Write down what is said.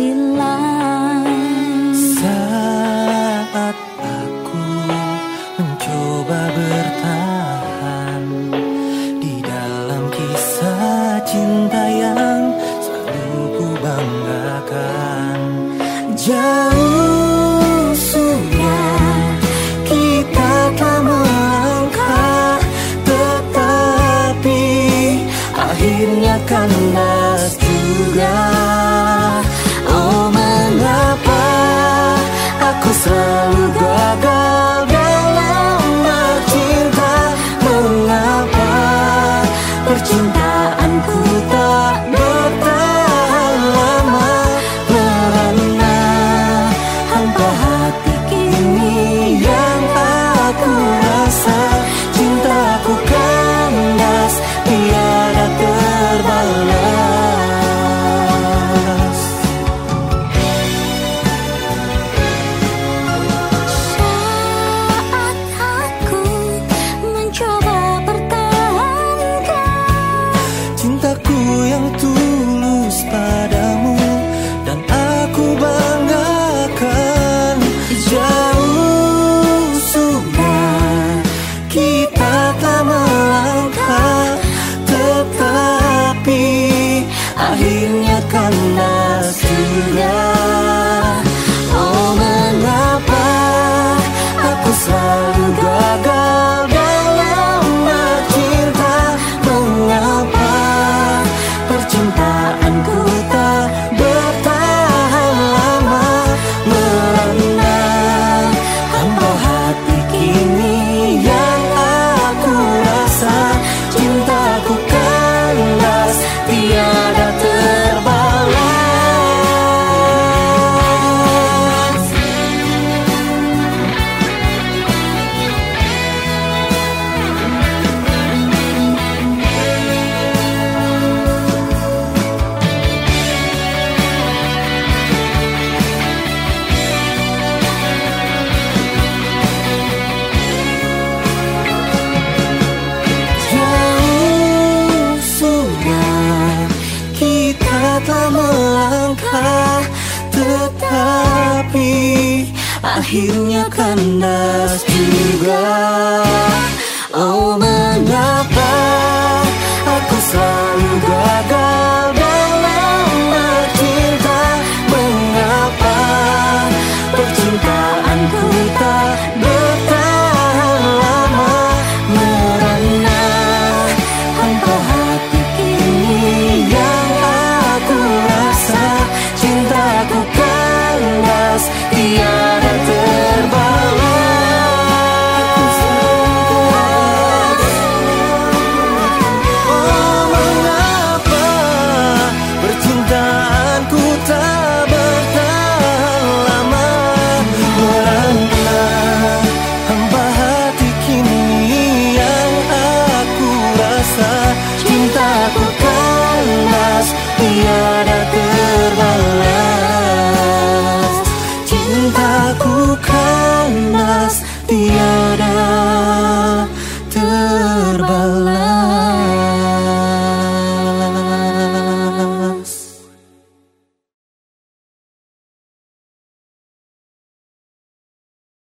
silam Saat aku mencoba bertahan Di dalam kisah cinta yang selalu ku banggakan. Jauh sudah kita telah melangkah Tetapi akhirnya kan you. telah melangkah Tetapi akhirnya kandas juga. cintaku kemas tiada terbalas. Cintaku kemas tiada